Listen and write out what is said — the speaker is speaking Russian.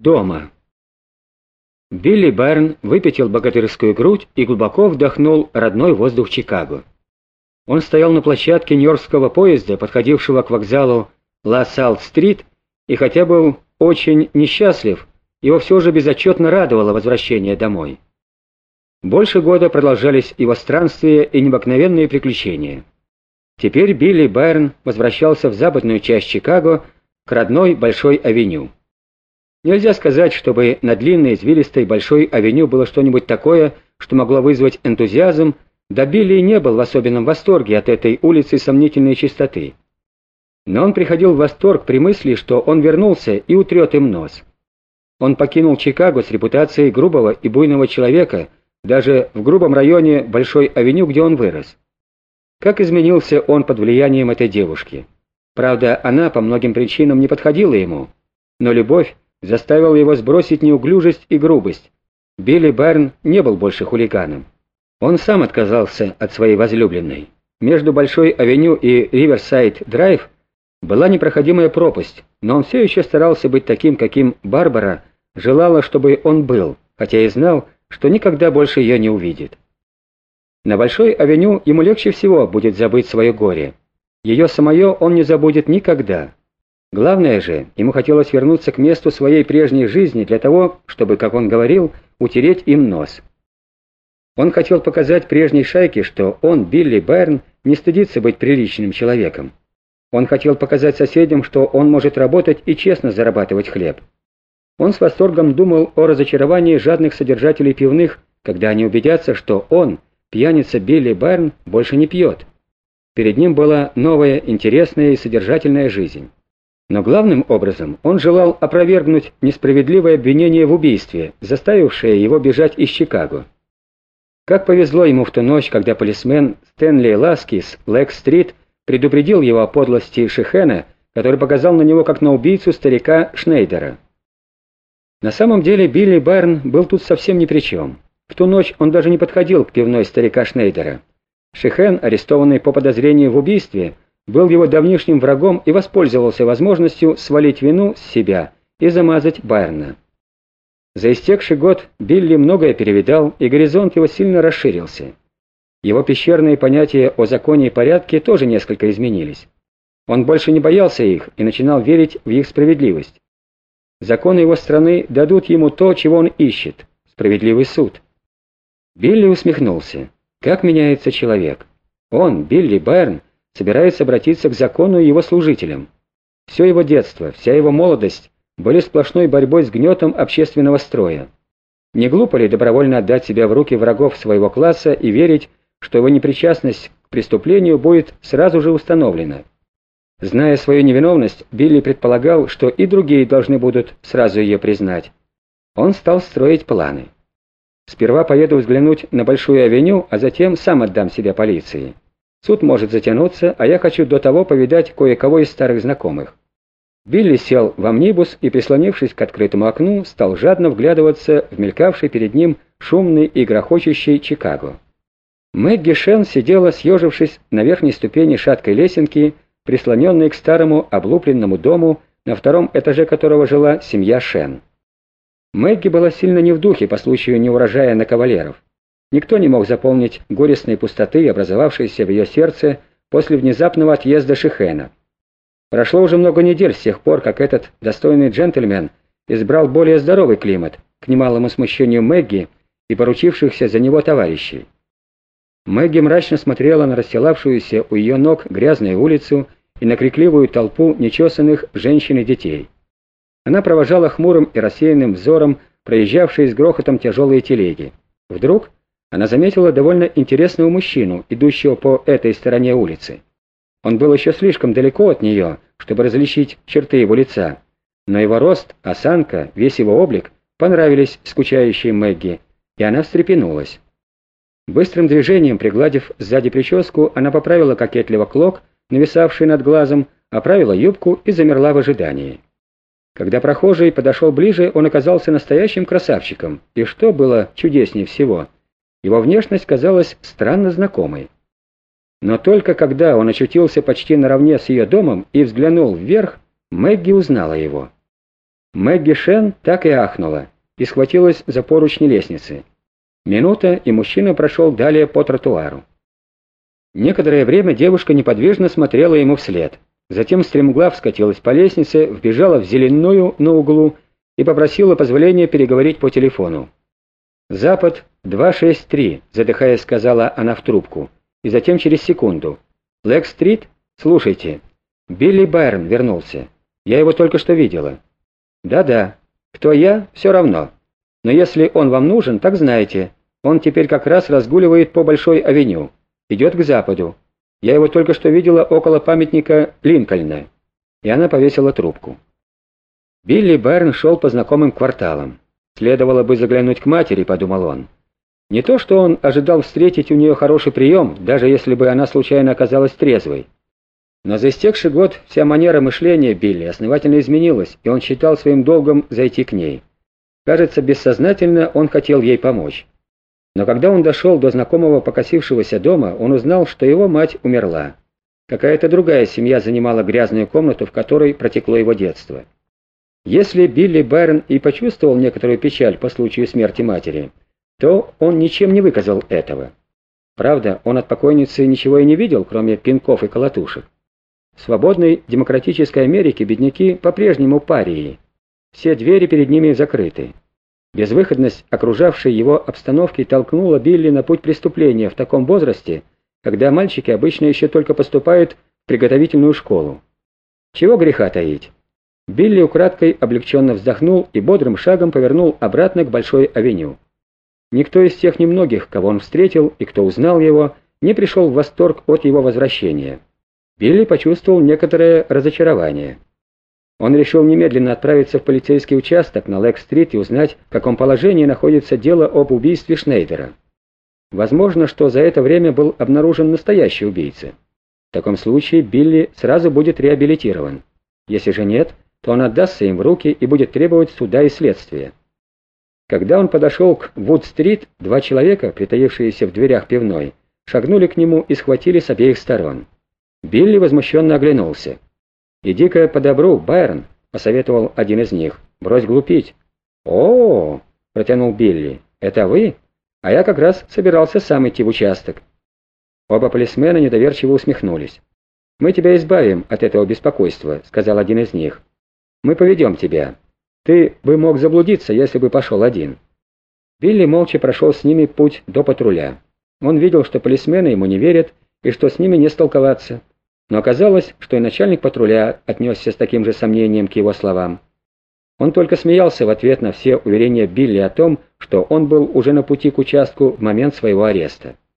Дома. Билли Байрн выпятил богатырскую грудь и глубоко вдохнул родной воздух Чикаго. Он стоял на площадке Нью-Йоркского поезда, подходившего к вокзалу Ла-Салль-стрит, и хотя был очень несчастлив, его все же безотчетно радовало возвращение домой. Больше года продолжались его странствия и необыкновенные приключения. Теперь Билли Байрн возвращался в западную часть Чикаго, к родной Большой авеню. Нельзя сказать, чтобы на длинной извилистой большой авеню было что-нибудь такое, что могло вызвать энтузиазм, да Билли не был в особенном восторге от этой улицы сомнительной чистоты. Но он приходил в восторг при мысли, что он вернулся и утрет им нос. Он покинул Чикаго с репутацией грубого и буйного человека, даже в грубом районе Большой авеню, где он вырос. Как изменился он под влиянием этой девушки. Правда, она по многим причинам не подходила ему, но любовь, заставил его сбросить неуклюжесть и грубость. Билли Барн не был больше хулиганом. Он сам отказался от своей возлюбленной. Между Большой авеню и Риверсайд-драйв была непроходимая пропасть, но он все еще старался быть таким, каким Барбара желала, чтобы он был, хотя и знал, что никогда больше ее не увидит. На Большой авеню ему легче всего будет забыть свое горе. Ее самое он не забудет никогда. Главное же, ему хотелось вернуться к месту своей прежней жизни для того, чтобы, как он говорил, утереть им нос. Он хотел показать прежней шайке, что он, Билли Берн, не стыдится быть приличным человеком. Он хотел показать соседям, что он может работать и честно зарабатывать хлеб. Он с восторгом думал о разочаровании жадных содержателей пивных, когда они убедятся, что он, пьяница Билли Берн, больше не пьет. Перед ним была новая, интересная и содержательная жизнь. Но главным образом он желал опровергнуть несправедливое обвинение в убийстве, заставившее его бежать из Чикаго. Как повезло ему в ту ночь, когда полисмен Стэнли Ласкис Лэк-стрит предупредил его о подлости Шихена, который показал на него как на убийцу старика Шнейдера. На самом деле Билли Барн был тут совсем ни при чем. В ту ночь он даже не подходил к пивной старика Шнейдера. Шихен, арестованный по подозрению в убийстве, был его давнишним врагом и воспользовался возможностью свалить вину с себя и замазать Байерна. За истекший год Билли многое перевидал, и горизонт его сильно расширился. Его пещерные понятия о законе и порядке тоже несколько изменились. Он больше не боялся их и начинал верить в их справедливость. Законы его страны дадут ему то, чего он ищет – справедливый суд. Билли усмехнулся. Как меняется человек? Он, Билли Байерн, собирается обратиться к закону и его служителям. Все его детство, вся его молодость были сплошной борьбой с гнетом общественного строя. Не глупо ли добровольно отдать себя в руки врагов своего класса и верить, что его непричастность к преступлению будет сразу же установлена? Зная свою невиновность, Билли предполагал, что и другие должны будут сразу ее признать. Он стал строить планы. Сперва поеду взглянуть на Большую авеню, а затем сам отдам себя полиции. Суд может затянуться, а я хочу до того повидать кое-кого из старых знакомых. Билли сел в амнибус и, прислонившись к открытому окну, стал жадно вглядываться в мелькавший перед ним шумный и грохочущий Чикаго. Мэгги Шен сидела, съежившись на верхней ступени шаткой лесенки, прислоненной к старому облупленному дому, на втором этаже которого жила семья Шен. Мэгги была сильно не в духе по случаю неурожая на кавалеров. Никто не мог заполнить горестной пустоты, образовавшейся в ее сердце после внезапного отъезда Шихена. Прошло уже много недель с тех пор, как этот достойный джентльмен избрал более здоровый климат, к немалому смущению Мэгги и поручившихся за него товарищей. Мэгги мрачно смотрела на расстилавшуюся у ее ног грязную улицу и на крикливую толпу нечесанных женщин и детей. Она провожала хмурым и рассеянным взором проезжавшие с грохотом тяжелые телеги. Вдруг она заметила довольно интересного мужчину, идущего по этой стороне улицы. Он был еще слишком далеко от нее, чтобы различить черты его лица, но его рост, осанка, весь его облик понравились скучающей Мэгги, и она встрепенулась. Быстрым движением, пригладив сзади прическу, она поправила кокетливо клок, нависавший над глазом, оправила юбку и замерла в ожидании. Когда прохожий подошел ближе, он оказался настоящим красавчиком, и что было чудеснее всего — его внешность казалась странно знакомой. Но только когда он очутился почти наравне с ее домом и взглянул вверх, Мэгги узнала его. Мэгги Шен так и ахнула и схватилась за поручни лестницы. Минута, и мужчина прошел далее по тротуару. Некоторое время девушка неподвижно смотрела ему вслед. Затем стремглав скатилась по лестнице, вбежала в зеленую на углу и попросила позволения переговорить по телефону. «Запад 263», — задыхаясь, сказала она в трубку. И затем через секунду. «Лэк-стрит? Слушайте. Билли Байрон вернулся. Я его только что видела». «Да-да. Кто я? Все равно. Но если он вам нужен, так знаете. Он теперь как раз разгуливает по Большой авеню. Идет к западу. Я его только что видела около памятника Линкольна». И она повесила трубку. Билли Байрон шел по знакомым кварталам. Следовало бы заглянуть к матери, подумал он. Не то, что он ожидал встретить у нее хороший прием, даже если бы она случайно оказалась трезвой. Но за истекший год вся манера мышления Билли основательно изменилась, и он считал своим долгом зайти к ней. Кажется, бессознательно он хотел ей помочь. Но когда он дошел до знакомого покосившегося дома, он узнал, что его мать умерла. Какая-то другая семья занимала грязную комнату, в которой протекло его детство. Если Билли Байрон и почувствовал некоторую печаль по случаю смерти матери, то он ничем не выказал этого. Правда, он от покойницы ничего и не видел, кроме пинков и колотушек. В свободной демократической Америке бедняки по-прежнему парии. Все двери перед ними закрыты. Безвыходность окружавшей его обстановки толкнула Билли на путь преступления в таком возрасте, когда мальчики обычно еще только поступают в приготовительную школу. Чего греха таить? Билли украдкой облегченно вздохнул и бодрым шагом повернул обратно к Большой авеню. Никто из тех немногих, кого он встретил и кто узнал его, не пришел в восторг от его возвращения. Билли почувствовал некоторое разочарование. Он решил немедленно отправиться в полицейский участок на Лэк-стрит и узнать, в каком положении находится дело об убийстве Шнейдера. Возможно, что за это время был обнаружен настоящий убийца. В таком случае Билли сразу будет реабилитирован. Если же нет, то он отдастся им в руки и будет требовать суда и следствия. Когда он подошел к Вуд-стрит, два человека, притаившиеся в дверях пивной, шагнули к нему и схватили с обеих сторон. Билли возмущенно оглянулся. «Иди-ка по добру, Байрон», — посоветовал один из них. «Брось глупить». «О, -о, -о — протянул Билли, — это вы? А я как раз собирался сам идти в участок». Оба полисмена недоверчиво усмехнулись. «Мы тебя избавим от этого беспокойства», — сказал один из них. «Мы поведем тебя. Ты бы мог заблудиться, если бы пошел один». Билли молча прошел с ними путь до патруля. Он видел, что полисмены ему не верят и что с ними не столковаться. Но оказалось, что и начальник патруля отнесся с таким же сомнением к его словам. Он только смеялся в ответ на все уверения Билли о том, что он был уже на пути к участку в момент своего ареста.